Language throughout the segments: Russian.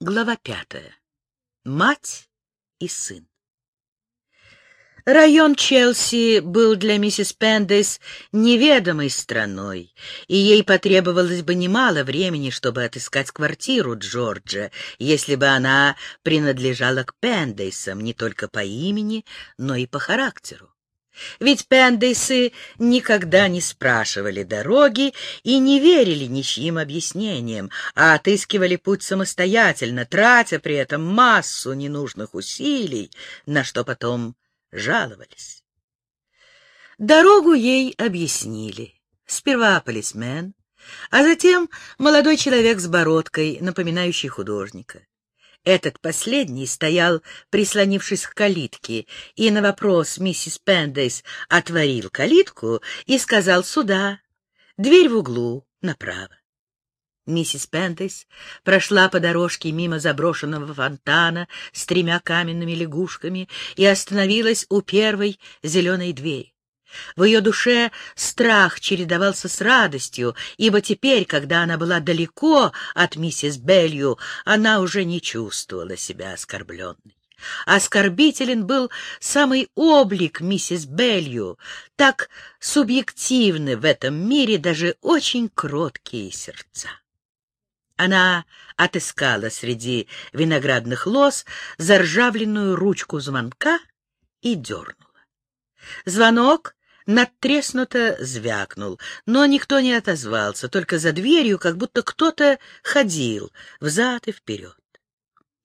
Глава пятая. Мать и сын. Район Челси был для миссис Пендес неведомой страной, и ей потребовалось бы немало времени, чтобы отыскать квартиру Джорджа, если бы она принадлежала к Пендейсам не только по имени, но и по характеру. Ведь пендейсы никогда не спрашивали дороги и не верили ничьим объяснениям, а отыскивали путь самостоятельно, тратя при этом массу ненужных усилий, на что потом жаловались. Дорогу ей объяснили. Сперва полисмен, а затем молодой человек с бородкой, напоминающий художника. Этот последний стоял, прислонившись к калитке, и на вопрос миссис Пендейс отворил калитку и сказал «Сюда, дверь в углу, направо». Миссис Пендейс прошла по дорожке мимо заброшенного фонтана с тремя каменными лягушками и остановилась у первой зеленой двери. В ее душе страх чередовался с радостью, ибо теперь, когда она была далеко от миссис Белью, она уже не чувствовала себя оскорбленной. Оскорбителен был самый облик миссис Белью, так субъективны в этом мире даже очень кроткие сердца. Она отыскала среди виноградных лоз заржавленную ручку звонка и дернула. Звонок надтреснуто звякнул, но никто не отозвался, только за дверью как будто кто-то ходил взад и вперед.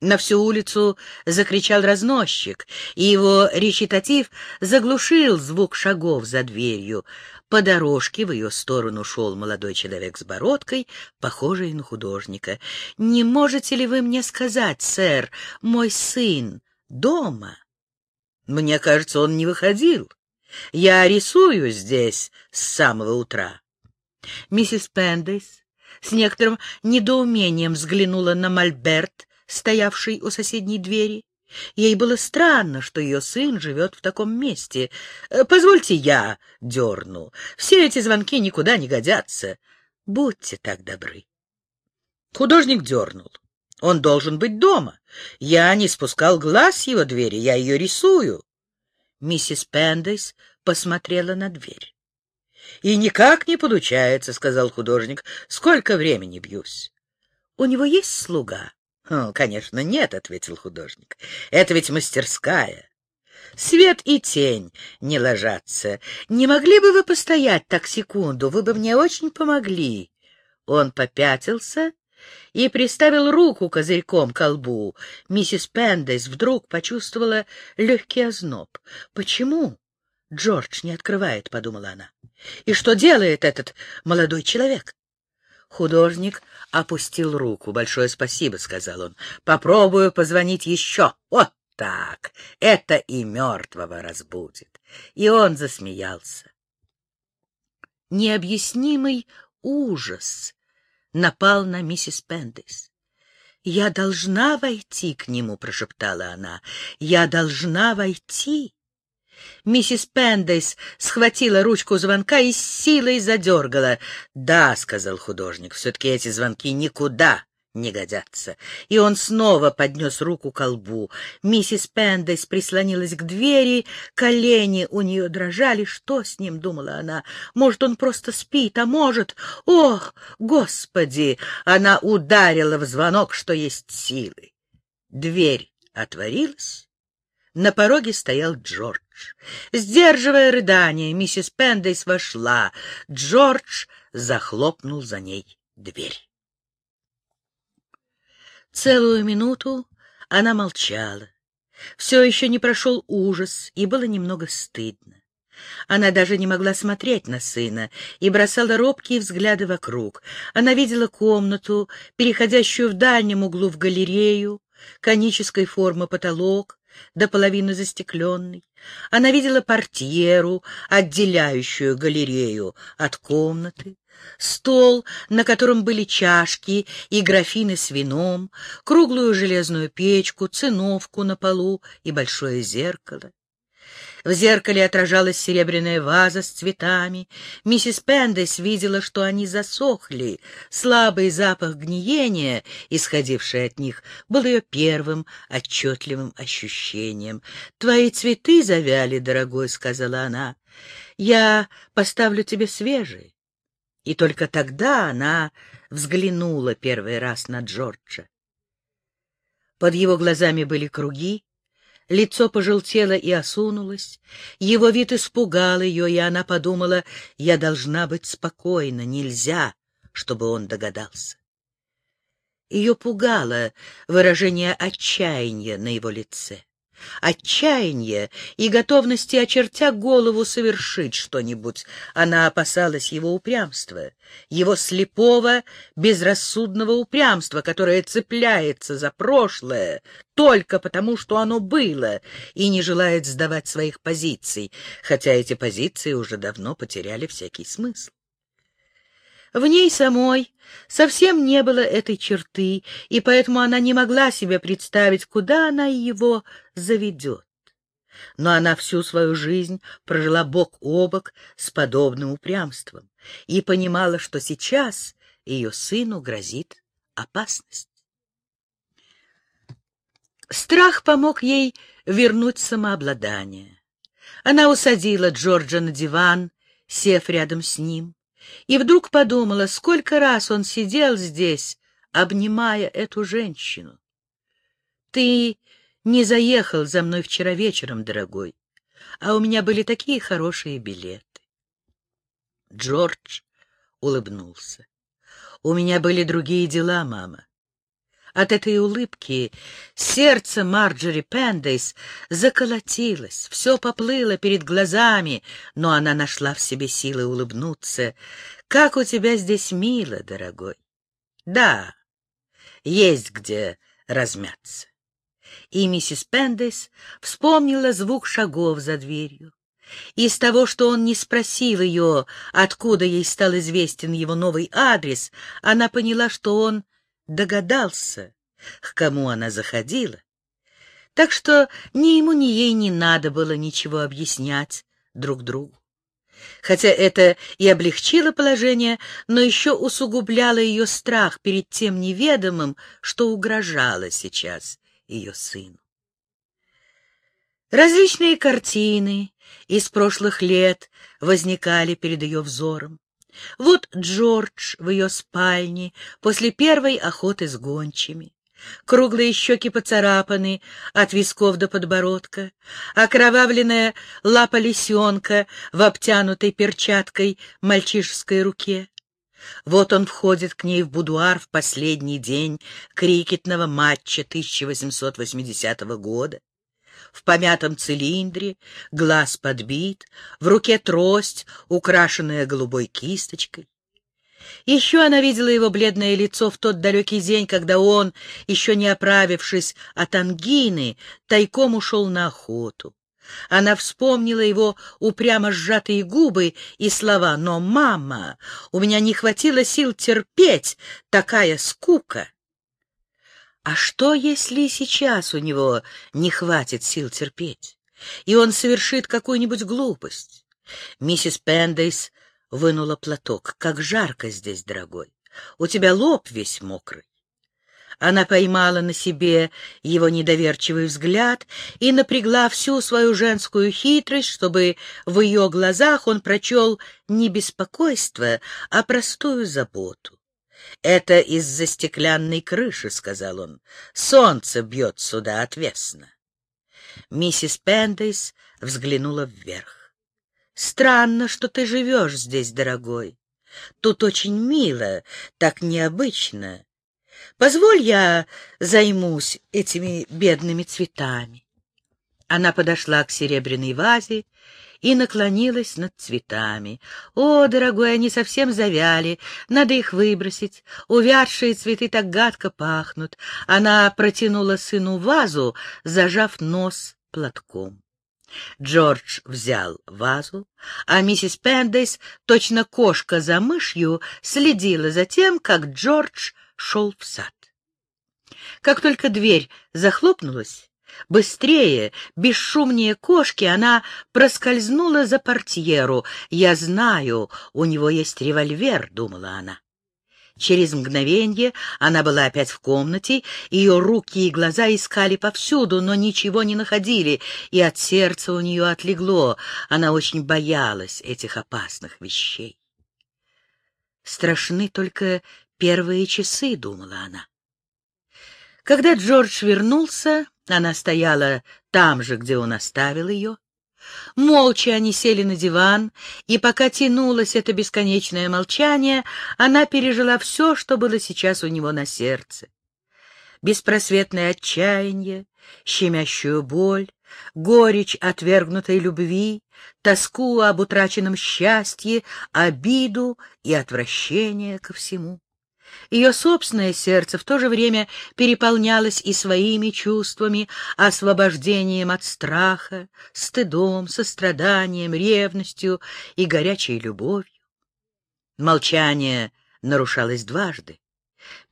На всю улицу закричал разносчик, и его речитатив заглушил звук шагов за дверью. По дорожке в ее сторону шел молодой человек с бородкой, похожий на художника. «Не можете ли вы мне сказать, сэр, мой сын дома?» «Мне кажется, он не выходил. Я рисую здесь с самого утра. Миссис Пендейс с некоторым недоумением взглянула на Мольберт, стоявший у соседней двери. Ей было странно, что ее сын живет в таком месте. «Позвольте я дерну. Все эти звонки никуда не годятся. Будьте так добры». Художник дернул. Он должен быть дома. Я не спускал глаз его двери, я ее рисую. Миссис Пендейс посмотрела на дверь. — И никак не получается, — сказал художник. — Сколько времени бьюсь? — У него есть слуга? — Конечно, нет, — ответил художник. — Это ведь мастерская. Свет и тень не ложатся. Не могли бы вы постоять так секунду? Вы бы мне очень помогли. Он попятился и приставил руку козырьком к колбу. Миссис Пендейс вдруг почувствовала легкий озноб. «Почему?» «Джордж не открывает», — подумала она. «И что делает этот молодой человек?» Художник опустил руку. «Большое спасибо», — сказал он. «Попробую позвонить еще. Вот так. Это и мертвого разбудит». И он засмеялся. Необъяснимый ужас напал на миссис Пендис. «Я должна войти к нему», — прошептала она. «Я должна войти». Миссис Пендейс схватила ручку звонка и с силой задергала. «Да», — сказал художник, — «все-таки эти звонки никуда не годятся. И он снова поднес руку к лбу. Миссис Пендес прислонилась к двери, колени у нее дрожали. Что с ним, думала она? Может, он просто спит, а может... Ох, господи! Она ударила в звонок, что есть силы. Дверь отворилась. На пороге стоял Джордж. Сдерживая рыдание, миссис Пендейс вошла. Джордж захлопнул за ней дверь. Целую минуту она молчала. Все еще не прошел ужас, и было немного стыдно. Она даже не могла смотреть на сына и бросала робкие взгляды вокруг. Она видела комнату, переходящую в дальнем углу в галерею, конической формы потолок, до половины застекленный. Она видела портьеру, отделяющую галерею от комнаты, стол, на котором были чашки и графины с вином, круглую железную печку, циновку на полу и большое зеркало. В зеркале отражалась серебряная ваза с цветами. Миссис Пендес видела, что они засохли. Слабый запах гниения, исходивший от них, был ее первым отчетливым ощущением. «Твои цветы завяли, дорогой», — сказала она. «Я поставлю тебе свежие». И только тогда она взглянула первый раз на Джорджа. Под его глазами были круги, Лицо пожелтело и осунулось. Его вид испугал ее, и она подумала, я должна быть спокойна, нельзя, чтобы он догадался. Ее пугало выражение отчаяния на его лице отчаяния и готовности, очертя голову, совершить что-нибудь. Она опасалась его упрямства, его слепого, безрассудного упрямства, которое цепляется за прошлое только потому, что оно было, и не желает сдавать своих позиций, хотя эти позиции уже давно потеряли всякий смысл. В ней самой совсем не было этой черты, и поэтому она не могла себе представить, куда она его заведет. Но она всю свою жизнь прожила бок о бок с подобным упрямством и понимала, что сейчас ее сыну грозит опасность. Страх помог ей вернуть самообладание. Она усадила Джорджа на диван, сев рядом с ним и вдруг подумала, сколько раз он сидел здесь, обнимая эту женщину. Ты не заехал за мной вчера вечером, дорогой, а у меня были такие хорошие билеты. Джордж улыбнулся. У меня были другие дела, мама. От этой улыбки сердце Марджори Пендейс заколотилось, все поплыло перед глазами, но она нашла в себе силы улыбнуться. «Как у тебя здесь мило, дорогой!» «Да, есть где размяться». И миссис Пендейс вспомнила звук шагов за дверью. Из того, что он не спросил ее, откуда ей стал известен его новый адрес, она поняла, что он догадался, к кому она заходила. Так что ни ему, ни ей не надо было ничего объяснять друг другу. Хотя это и облегчило положение, но еще усугубляло ее страх перед тем неведомым, что угрожало сейчас ее сыну. Различные картины из прошлых лет возникали перед ее взором. Вот Джордж в ее спальне после первой охоты с гончими. Круглые щеки поцарапаны от висков до подбородка, окровавленная лапа лисенка в обтянутой перчаткой мальчишеской руке. Вот он входит к ней в будуар в последний день крикетного матча 1880 года в помятом цилиндре, глаз подбит, в руке трость, украшенная голубой кисточкой. Еще она видела его бледное лицо в тот далекий день, когда он, еще не оправившись от ангины, тайком ушел на охоту. Она вспомнила его упрямо сжатые губы и слова «Но, мама, у меня не хватило сил терпеть, такая скука!» А что, если сейчас у него не хватит сил терпеть, и он совершит какую-нибудь глупость? Миссис Пендейс вынула платок. «Как жарко здесь, дорогой! У тебя лоб весь мокрый!» Она поймала на себе его недоверчивый взгляд и напрягла всю свою женскую хитрость, чтобы в ее глазах он прочел не беспокойство, а простую заботу. «Это из-за стеклянной крыши», — сказал он. «Солнце бьет сюда отвесно». Миссис Пендейс взглянула вверх. «Странно, что ты живешь здесь, дорогой. Тут очень мило, так необычно. Позволь я займусь этими бедными цветами». Она подошла к серебряной вазе и наклонилась над цветами. «О, дорогой, они совсем завяли, надо их выбросить. Увядшие цветы так гадко пахнут». Она протянула сыну вазу, зажав нос платком. Джордж взял вазу, а миссис Пендейс, точно кошка за мышью, следила за тем, как Джордж шел в сад. Как только дверь захлопнулась, Быстрее, бесшумнее кошки, она проскользнула за портьеру. «Я знаю, у него есть револьвер», — думала она. Через мгновенье она была опять в комнате, ее руки и глаза искали повсюду, но ничего не находили, и от сердца у нее отлегло. Она очень боялась этих опасных вещей. Страшны только первые часы, — думала она. Когда Джордж вернулся, она стояла там же, где он оставил ее. Молча они сели на диван, и пока тянулось это бесконечное молчание, она пережила все, что было сейчас у него на сердце. Беспросветное отчаяние, щемящую боль, горечь отвергнутой любви, тоску об утраченном счастье, обиду и отвращение ко всему. Ее собственное сердце в то же время переполнялось и своими чувствами, освобождением от страха, стыдом, состраданием, ревностью и горячей любовью. Молчание нарушалось дважды.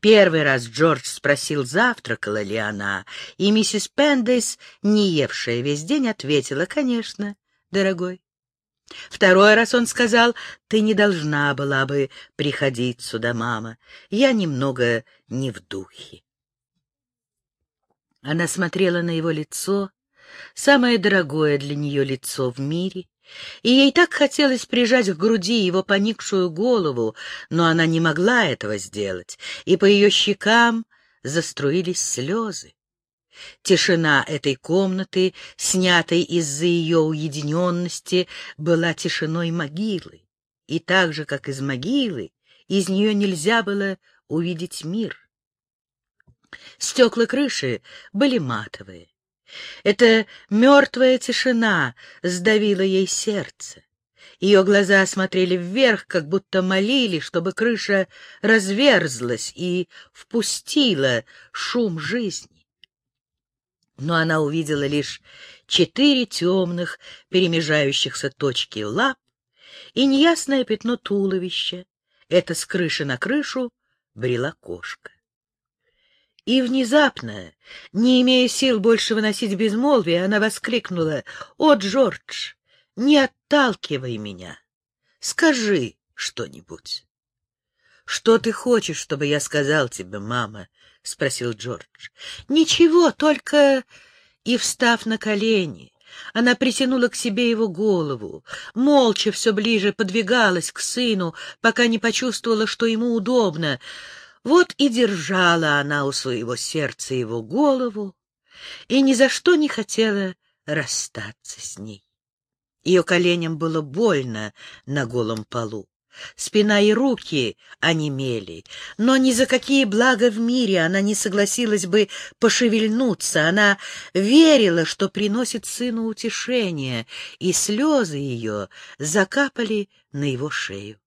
Первый раз Джордж спросил, завтракала ли она, и миссис Пендейс, не евшая весь день, ответила, «Конечно, дорогой». Второй раз он сказал, «Ты не должна была бы приходить сюда, мама. Я немного не в духе». Она смотрела на его лицо, самое дорогое для нее лицо в мире, и ей так хотелось прижать к груди его поникшую голову, но она не могла этого сделать, и по ее щекам заструились слезы. Тишина этой комнаты, снятой из-за ее уединенности, была тишиной могилы, и так же, как из могилы, из нее нельзя было увидеть мир. Стекла крыши были матовые. Эта мертвая тишина сдавила ей сердце. Ее глаза смотрели вверх, как будто молили, чтобы крыша разверзлась и впустила шум жизни но она увидела лишь четыре темных, перемежающихся точки лап и неясное пятно туловища. Это с крыши на крышу брела кошка. И внезапно, не имея сил больше выносить безмолвие, она воскликнула, «О, Джордж, не отталкивай меня! Скажи что-нибудь!» «Что ты хочешь, чтобы я сказал тебе, мама?» — спросил Джордж. — Ничего, только... И, встав на колени, она притянула к себе его голову, молча все ближе подвигалась к сыну, пока не почувствовала, что ему удобно. Вот и держала она у своего сердца его голову и ни за что не хотела расстаться с ней. Ее коленям было больно на голом полу. Спина и руки онемели, но ни за какие блага в мире она не согласилась бы пошевельнуться. Она верила, что приносит сыну утешение, и слезы ее закапали на его шею.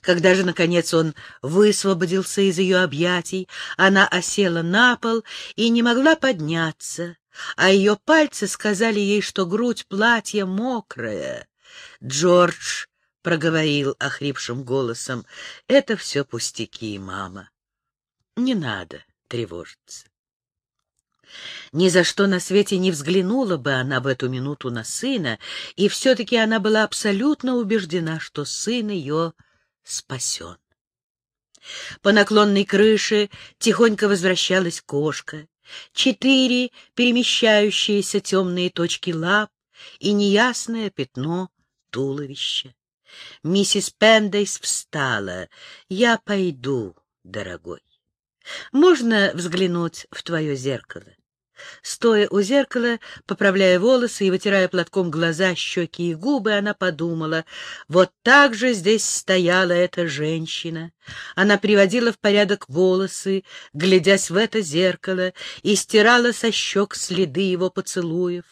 Когда же, наконец, он высвободился из ее объятий, она осела на пол и не могла подняться, а ее пальцы сказали ей, что грудь платья мокрая. Джордж проговорил охрипшим голосом. — Это все пустяки, мама. Не надо тревожиться. Ни за что на свете не взглянула бы она в эту минуту на сына, и все-таки она была абсолютно убеждена, что сын ее спасен. По наклонной крыше тихонько возвращалась кошка. Четыре перемещающиеся темные точки лап и неясное пятно туловища. Миссис Пендейс встала. «Я пойду, дорогой. Можно взглянуть в твое зеркало?» Стоя у зеркала, поправляя волосы и вытирая платком глаза, щеки и губы, она подумала, вот так же здесь стояла эта женщина. Она приводила в порядок волосы, глядясь в это зеркало, и стирала со щек следы его поцелуев.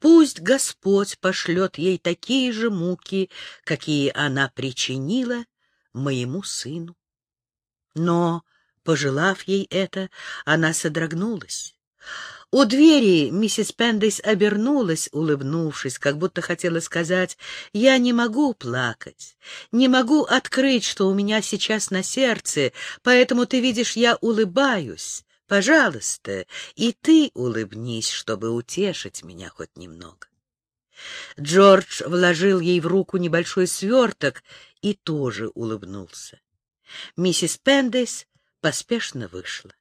Пусть Господь пошлет ей такие же муки, какие она причинила моему сыну. Но, пожелав ей это, она содрогнулась. У двери миссис Пендейс обернулась, улыбнувшись, как будто хотела сказать, «Я не могу плакать, не могу открыть, что у меня сейчас на сердце, поэтому ты видишь, я улыбаюсь, Пожалуйста, и ты улыбнись, чтобы утешить меня хоть немного. Джордж вложил ей в руку небольшой сверток и тоже улыбнулся. Миссис Пендейс поспешно вышла.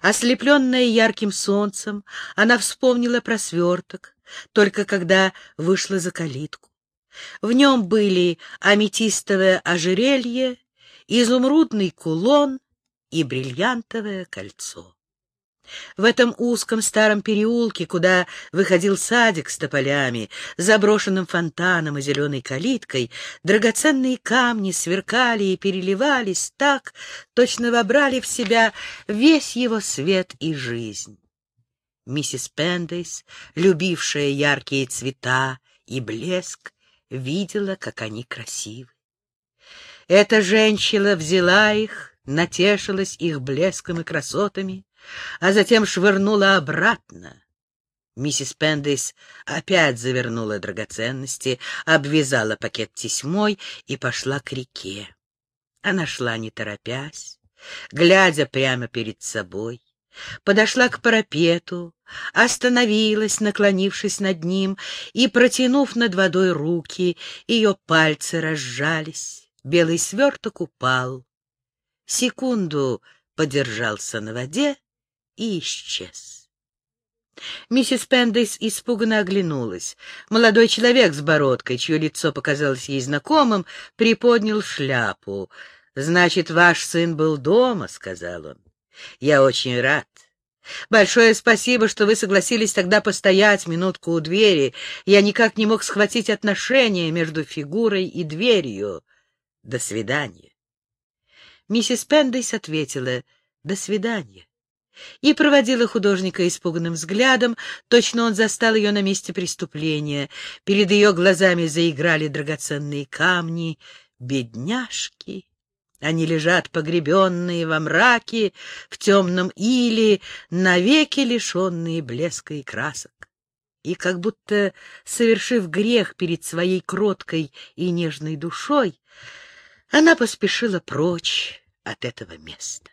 Ослепленная ярким солнцем, она вспомнила про сверток, только когда вышла за калитку. В нем были аметистовое ожерелье, изумрудный кулон и бриллиантовое кольцо. В этом узком старом переулке, куда выходил садик с тополями, заброшенным фонтаном и зеленой калиткой, драгоценные камни сверкали и переливались так, точно вобрали в себя весь его свет и жизнь. Миссис Пендейс, любившая яркие цвета и блеск, видела, как они красивы. Эта женщина взяла их, натешилась их блеском и красотами, а затем швырнула обратно. Миссис Пендейс опять завернула драгоценности, обвязала пакет тесьмой и пошла к реке. Она шла не торопясь, глядя прямо перед собой, подошла к парапету, остановилась, наклонившись над ним, и, протянув над водой руки, ее пальцы разжались, белый сверток упал. Секунду подержался на воде и исчез. Миссис Пендейс испуганно оглянулась. Молодой человек с бородкой, чье лицо показалось ей знакомым, приподнял шляпу. «Значит, ваш сын был дома», — сказал он. «Я очень рад. Большое спасибо, что вы согласились тогда постоять минутку у двери. Я никак не мог схватить отношения между фигурой и дверью. До свидания». Миссис Пендейс ответила «До свидания» и проводила художника испуганным взглядом, точно он застал ее на месте преступления. Перед ее глазами заиграли драгоценные камни. Бедняжки! Они лежат погребенные во мраке, в темном иле, навеки лишенные блеска и красок. И как будто, совершив грех перед своей кроткой и нежной душой, она поспешила прочь от этого места.